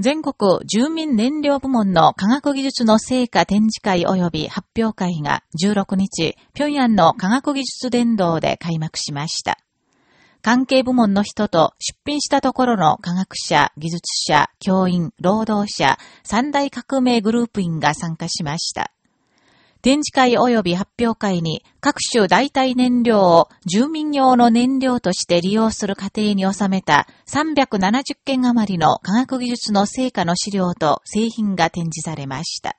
全国住民燃料部門の科学技術の成果展示会及び発表会が16日、平壌の科学技術伝道で開幕しました。関係部門の人と出品したところの科学者、技術者、教員、労働者、三大革命グループ員が参加しました。展示会及び発表会に各種代替燃料を住民用の燃料として利用する過程に収めた370件余りの科学技術の成果の資料と製品が展示されました。